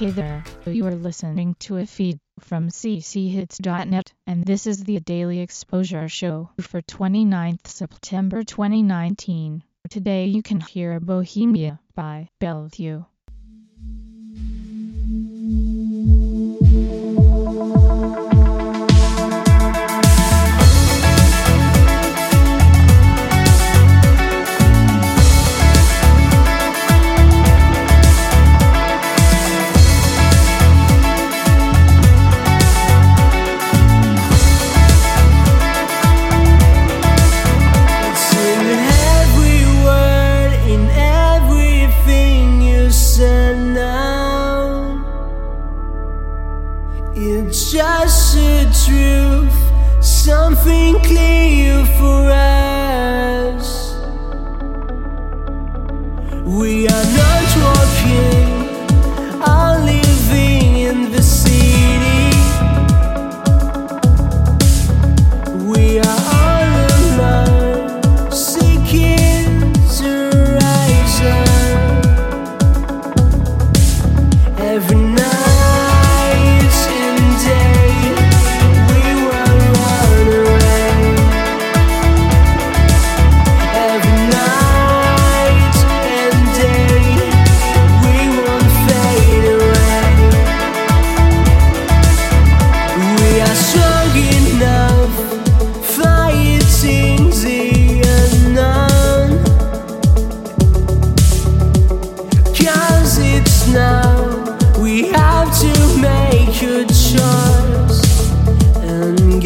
Hey there, you are listening to a feed from cchits.net, and this is the Daily Exposure Show for 29th September 2019. Today you can hear Bohemia by Bellevue. Truth, something clear for us.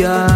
And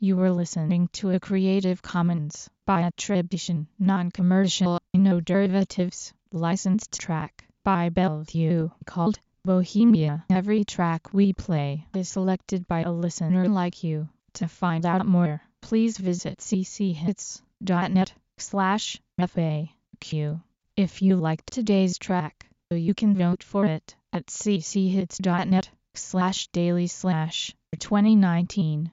You were listening to a Creative Commons by attribution, non-commercial, no derivatives, licensed track by Bellevue called Bohemia. Every track we play is selected by a listener like you. To find out more, please visit cchits.net slash FAQ. If you liked today's track, you can vote for it at cchits.net slash daily slash 2019